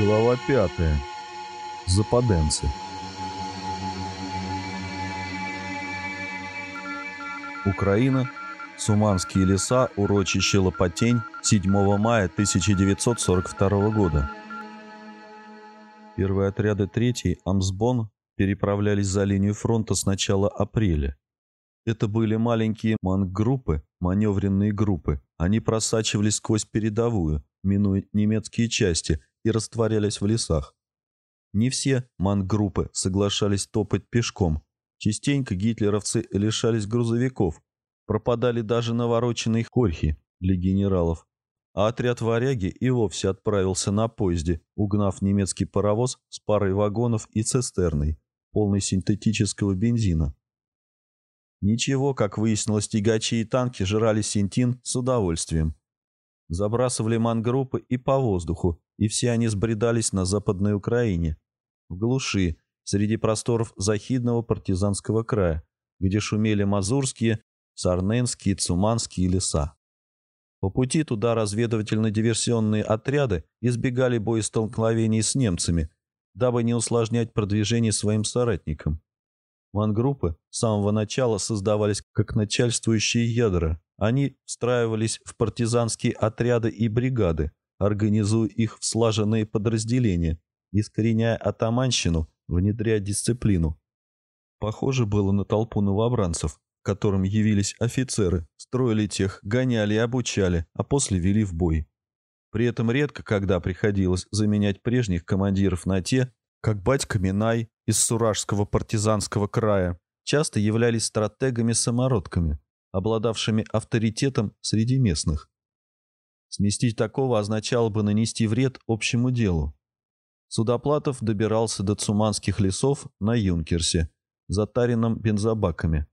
Глава пятая. Западенцы. Украина. Суманские леса. Урочище Лопатень. 7 мая 1942 года. Первые отряды 3-й Амсбон переправлялись за линию фронта с начала апреля. Это были маленькие мангруппы, маневренные группы. Они просачивались сквозь передовую, минуя немецкие части, и растворялись в лесах. Не все мангруппы соглашались топать пешком. Частенько гитлеровцы лишались грузовиков, пропадали даже навороченные хорхи для генералов. А отряд варяги и вовсе отправился на поезде, угнав немецкий паровоз с парой вагонов и цистерной, полной синтетического бензина. Ничего, как выяснилось, тягачи и танки жрали синтин с удовольствием. Забрасывали мангруппы и по воздуху, и все они сбредались на Западной Украине, в глуши, среди просторов Захидного партизанского края, где шумели мазурские, сарненские, цуманские леса. По пути туда разведывательно-диверсионные отряды избегали боестолкновений с немцами, дабы не усложнять продвижение своим соратникам. Мангруппы с самого начала создавались как начальствующие ядра. Они встраивались в партизанские отряды и бригады, организуя их в слаженные подразделения, искореняя атаманщину, внедряя дисциплину. Похоже было на толпу новобранцев, которым явились офицеры, строили тех, гоняли и обучали, а после вели в бой. При этом редко когда приходилось заменять прежних командиров на те, как батька Минай из Суражского партизанского края, часто являлись стратегами-самородками, обладавшими авторитетом среди местных. Сместить такого означало бы нанести вред общему делу. Судоплатов добирался до Цуманских лесов на Юнкерсе, затаренном бензобаками.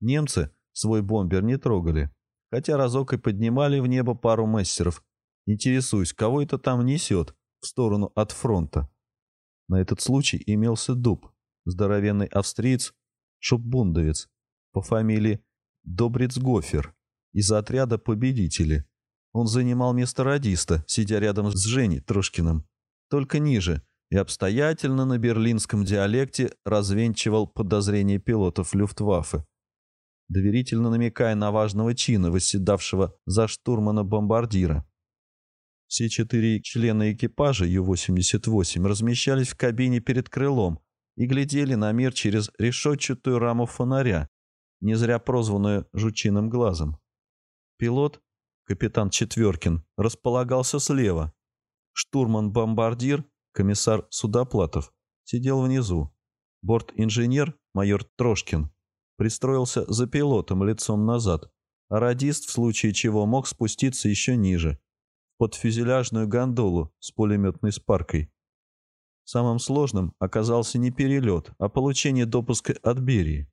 Немцы свой бомбер не трогали, хотя разок и поднимали в небо пару мессеров, интересуясь, кого это там несет в сторону от фронта. На этот случай имелся дуб, здоровенный австриец, шуббундовец по фамилии Добрицгофер из отряда «Победители», он занимал место радиста, сидя рядом с Женей Трошкиным, только ниже, и обстоятельно на берлинском диалекте развенчивал подозрения пилотов Люфтваффе, доверительно намекая на важного чина, восседавшего за штурмана бомбардира. Все четыре члена экипажа Ю-88 размещались в кабине перед крылом и глядели на мир через решетчатую раму фонаря, не зря прозванную «жучиным глазом». Пилот капитан Четверкин, располагался слева. Штурман-бомбардир, комиссар Судоплатов, сидел внизу. Борт-инженер, майор Трошкин, пристроился за пилотом лицом назад, а радист в случае чего мог спуститься еще ниже, под фюзеляжную гондолу с пулеметной спаркой. Самым сложным оказался не перелет, а получение допуска от Берии.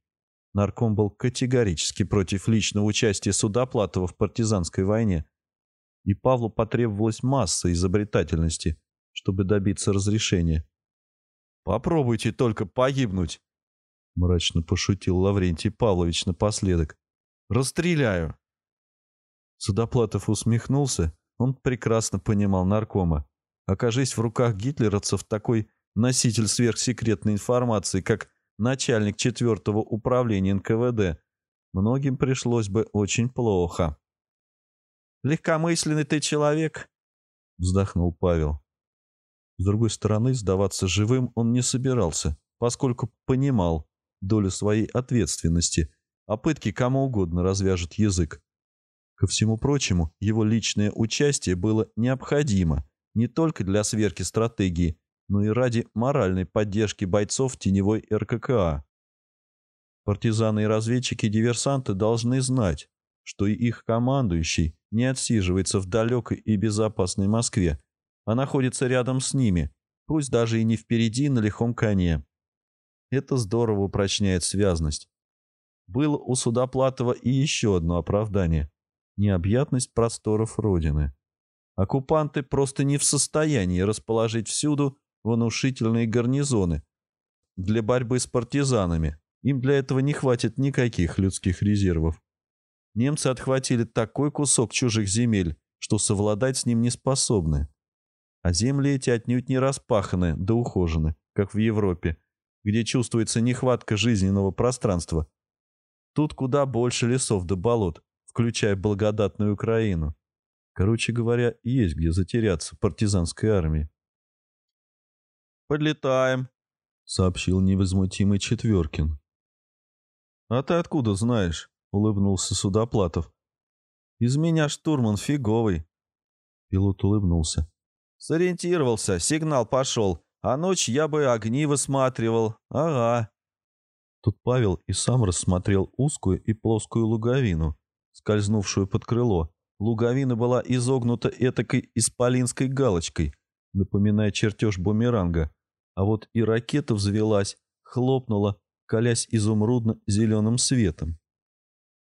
Нарком был категорически против личного участия Судоплатова в партизанской войне, и Павлу потребовалась масса изобретательности, чтобы добиться разрешения. «Попробуйте только погибнуть!» — мрачно пошутил Лаврентий Павлович напоследок. «Расстреляю!» Судоплатов усмехнулся. Он прекрасно понимал наркома. Окажись в руках гитлеровцев такой носитель сверхсекретной информации, как начальник четвертого управления НКВД, многим пришлось бы очень плохо. «Легкомысленный ты человек», — вздохнул Павел. С другой стороны, сдаваться живым он не собирался, поскольку понимал долю своей ответственности, а пытки кому угодно развяжет язык. Ко всему прочему, его личное участие было необходимо не только для сверки стратегии, но и ради моральной поддержки бойцов теневой РККА. Партизаны и разведчики-диверсанты должны знать, что и их командующий не отсиживается в далекой и безопасной Москве, а находится рядом с ними, пусть даже и не впереди на лихом коне. Это здорово упрочняет связность. Было у Судоплатова и еще одно оправдание – необъятность просторов Родины. Оккупанты просто не в состоянии расположить всюду внушительные гарнизоны для борьбы с партизанами. Им для этого не хватит никаких людских резервов. Немцы отхватили такой кусок чужих земель, что совладать с ним не способны. А земли эти отнюдь не распаханы да ухожены, как в Европе, где чувствуется нехватка жизненного пространства. Тут куда больше лесов да болот, включая благодатную Украину. Короче говоря, есть где затеряться партизанской армии. «Подлетаем», — сообщил невозмутимый Четверкин. «А ты откуда знаешь?» — улыбнулся Судоплатов. «Из меня штурман фиговый». Пилот улыбнулся. «Сориентировался, сигнал пошел, а ночь я бы огни высматривал. Ага». Тут Павел и сам рассмотрел узкую и плоскую луговину, скользнувшую под крыло. Луговина была изогнута этакой исполинской галочкой, напоминая чертеж бумеранга. А вот и ракета взвелась, хлопнула, колясь изумрудно-зеленым светом.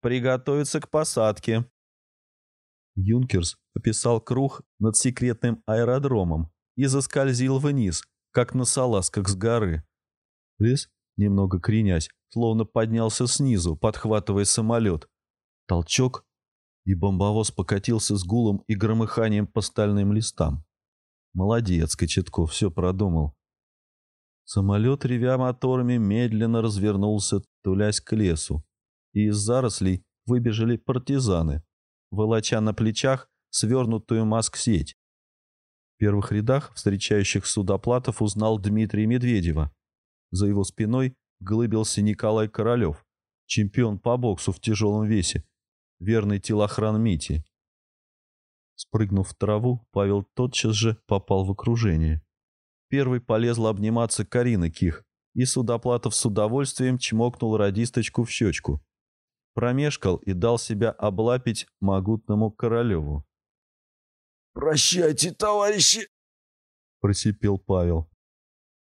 «Приготовиться к посадке!» Юнкерс описал круг над секретным аэродромом и заскользил вниз, как на салазках с горы. Лес, немного кренясь, словно поднялся снизу, подхватывая самолет. Толчок, и бомбовоз покатился с гулом и громыханием по стальным листам. Молодец, Кочетков, все продумал. Самолет, ревя моторами, медленно развернулся, тулясь к лесу. И из зарослей выбежали партизаны, волоча на плечах свернутую маск-сеть. В первых рядах встречающих судоплатов узнал Дмитрия Медведева. За его спиной глыбился Николай Королев, чемпион по боксу в тяжелом весе, верный телохран Мити. Спрыгнув в траву, Павел тотчас же попал в окружение. Первый полезла обниматься Карина Ких, и Судоплатов с удовольствием чмокнул радисточку в щечку. Промешкал и дал себя облапить могутному Королеву. «Прощайте, товарищи!» — просипел Павел.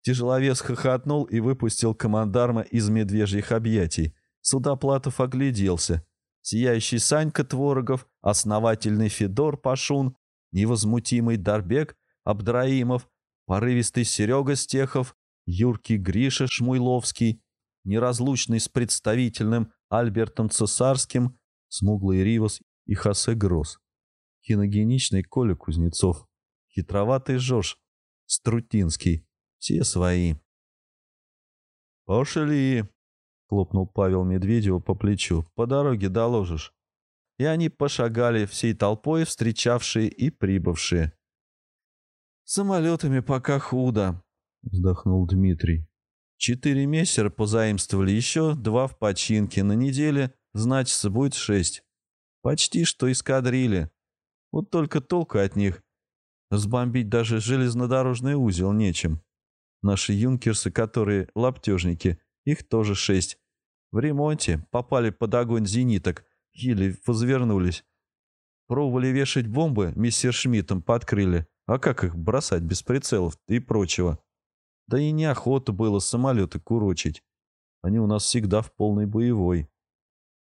Тяжеловес хохотнул и выпустил командарма из медвежьих объятий. Судоплатов огляделся. Сияющий Санька Творогов, основательный Федор Пашун, невозмутимый Дарбек Абдраимов, порывистый Серега Стехов, юркий Гриша Шмуйловский, неразлучный с представительным Альбертом Цесарским, смуглый Ривас и Хосе Гросс, киногеничный Коля Кузнецов, хитроватый Жош Струтинский, все свои. «Пошли!» — хлопнул Павел Медведеву по плечу. «По дороге доложишь». И они пошагали всей толпой, встречавшие и прибывшие. «Самолетами пока худо», — вздохнул Дмитрий. «Четыре мессера позаимствовали, еще два в починке. На неделе, значится, будет шесть. Почти что эскадрили. Вот только толку от них. Сбомбить даже железнодорожный узел нечем. Наши юнкерсы, которые лаптежники, их тоже шесть. В ремонте попали под огонь зениток, еле возвернулись. Пробовали вешать бомбы, мистер Шмидтом подкрыли. А как их бросать без прицелов и прочего? Да и неохота было самолеты курочить. Они у нас всегда в полной боевой.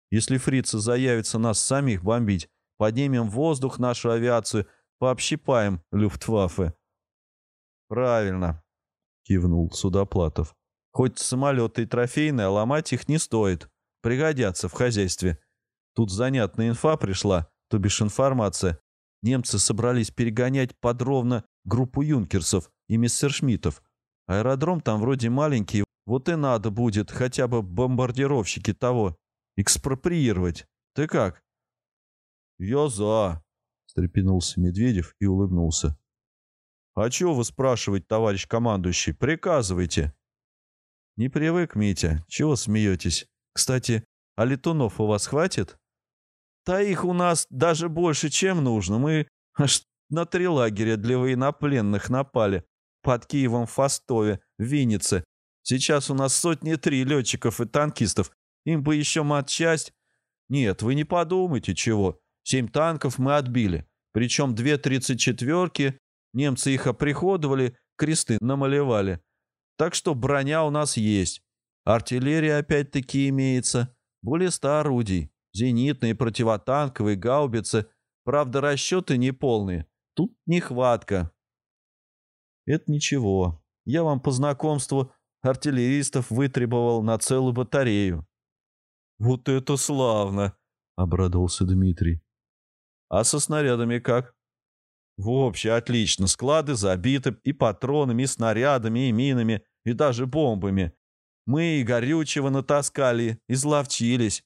Если фрицы заявятся нас самих бомбить, поднимем в воздух нашу авиацию, пообщипаем люфтваффе. Правильно, кивнул Судоплатов. Хоть самолеты и трофейные, а ломать их не стоит. Пригодятся в хозяйстве. Тут занятная инфа пришла, то бишь информация. Немцы собрались перегонять под ровно группу юнкерсов и мессершмиттов. Аэродром там вроде маленький, вот и надо будет хотя бы бомбардировщики того экспроприировать. Ты как? Я за, встрепенулся Медведев и улыбнулся. А чего вы спрашивать, товарищ командующий? Приказывайте. Не привык, Митя. Чего смеетесь? Кстати, а летунов у вас хватит? Да их у нас даже больше, чем нужно. Мы аж на три лагеря для военнопленных напали. Под Киевом в Фастове, в Виннице. Сейчас у нас сотни три летчиков и танкистов. Им бы еще матчасть. Нет, вы не подумайте чего. Семь танков мы отбили. Причем две тридцать четверки. Немцы их оприходовали, кресты намалевали. Так что броня у нас есть. Артиллерия опять-таки имеется. Более ста орудий зенитные, противотанковые, гаубицы. Правда, расчеты неполные. Тут нехватка. Это ничего. Я вам по знакомству артиллеристов вытребовал на целую батарею. Вот это славно, обрадовался Дмитрий. А со снарядами как? Вообще отлично. Склады забиты и патронами, и снарядами, и минами, и даже бомбами. Мы и горючего натаскали, изловчились.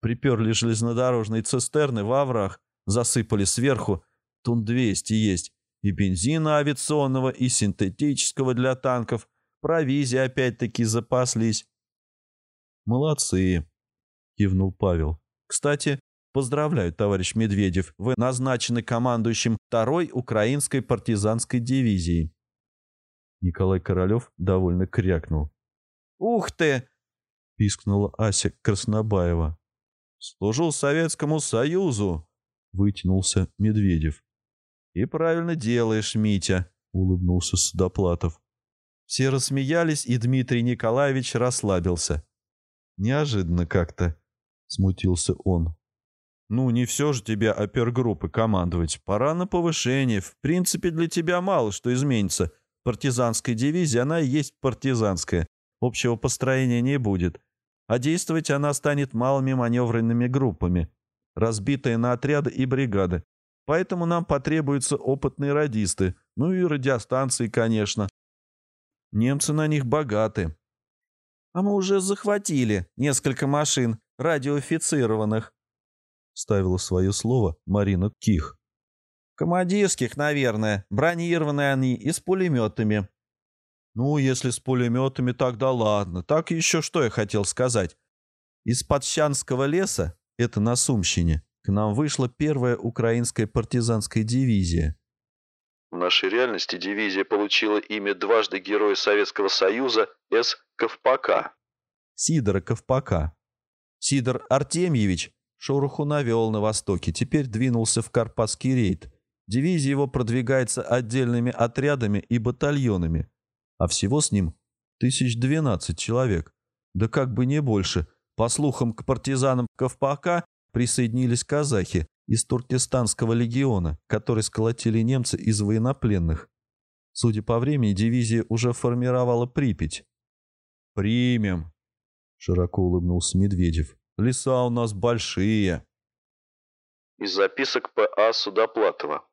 Приперли железнодорожные цистерны в аврах, засыпали сверху. Тун 200 есть. И бензина авиационного, и синтетического для танков. Провизии опять-таки запаслись. «Молодцы», — кивнул Павел. «Кстати, поздравляю, товарищ Медведев, вы назначены командующим второй украинской партизанской дивизии». Николай Королев довольно крякнул. «Ух ты!» — пискнула Ася Краснобаева. «Служил Советскому Союзу!» — вытянулся Медведев. «И правильно делаешь, Митя!» — улыбнулся Судоплатов. Все рассмеялись, и Дмитрий Николаевич расслабился. Неожиданно как-то, смутился он. Ну, не все же тебе опергруппы командовать. Пора на повышение. В принципе, для тебя мало что изменится. Партизанская дивизия, она и есть партизанская. Общего построения не будет. А действовать она станет малыми маневренными группами, разбитые на отряды и бригады. Поэтому нам потребуются опытные радисты, ну и радиостанции, конечно. Немцы на них богаты. А мы уже захватили несколько машин, радиоофицированных. Ставила свое слово Марина Ких. Командирских, наверное. Бронированные они и с пулеметами. Ну, если с пулеметами, тогда ладно. Так еще что я хотел сказать. Из Подщанского леса, это на Сумщине, к нам вышла первая украинская партизанская дивизия. В нашей реальности дивизия получила имя дважды Героя Советского Союза С. Ковпака. Сидора Ковпака. Сидор Артемьевич шороху навел на востоке, теперь двинулся в Карпатский рейд. Дивизия его продвигается отдельными отрядами и батальонами, а всего с ним тысяч двенадцать человек. Да как бы не больше. По слухам, к партизанам Ковпака присоединились казахи, из Туркестанского легиона, который сколотили немцы из военнопленных. Судя по времени, дивизия уже формировала Припять. «Примем», — широко улыбнулся Медведев. «Леса у нас большие». Из записок П.А. Судоплатова.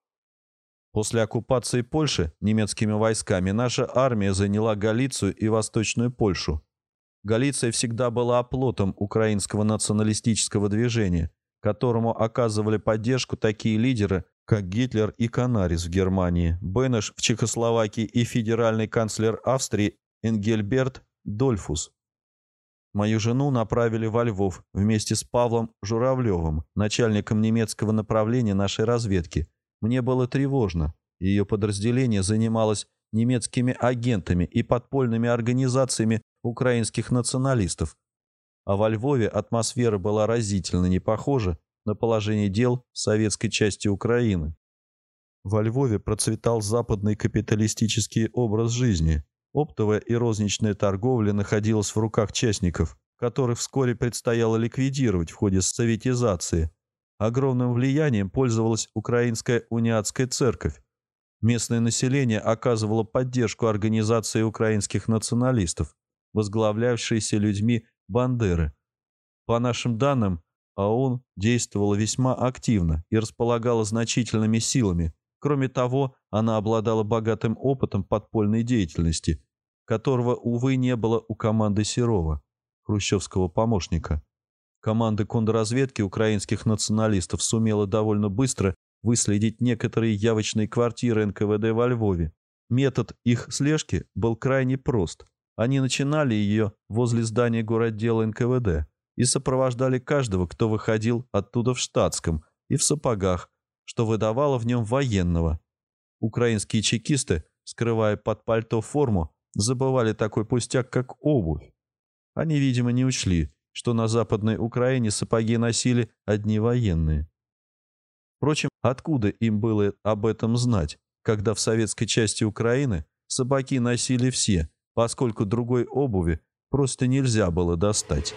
После оккупации Польши немецкими войсками наша армия заняла Галицию и Восточную Польшу. Галиция всегда была оплотом украинского националистического движения, которому оказывали поддержку такие лидеры, как Гитлер и Канарис в Германии, Бенеш в Чехословакии и федеральный канцлер Австрии Энгельберт Дольфус. Мою жену направили во Львов вместе с Павлом Журавлевым, начальником немецкого направления нашей разведки. Мне было тревожно. Ее подразделение занималось немецкими агентами и подпольными организациями украинских националистов, а во Львове атмосфера была разительно не похожа на положение дел в советской части Украины. Во Львове процветал западный капиталистический образ жизни. Оптовая и розничная торговля находилась в руках частников, которых вскоре предстояло ликвидировать в ходе советизации. Огромным влиянием пользовалась Украинская униатская церковь. Местное население оказывало поддержку организации украинских националистов, возглавлявшейся людьми Бандеры. По нашим данным, АОН действовала весьма активно и располагала значительными силами. Кроме того, она обладала богатым опытом подпольной деятельности, которого, увы, не было у команды Серова, хрущевского помощника. Команда контрразведки украинских националистов сумела довольно быстро выследить некоторые явочные квартиры НКВД во Львове. Метод их слежки был крайне прост. Они начинали ее возле здания городдела НКВД и сопровождали каждого, кто выходил оттуда в штатском и в сапогах, что выдавало в нем военного. Украинские чекисты, скрывая под пальто форму, забывали такой пустяк, как обувь. Они, видимо, не учли, что на Западной Украине сапоги носили одни военные. Впрочем, откуда им было об этом знать, когда в советской части Украины сапоги носили все – поскольку другой обуви просто нельзя было достать.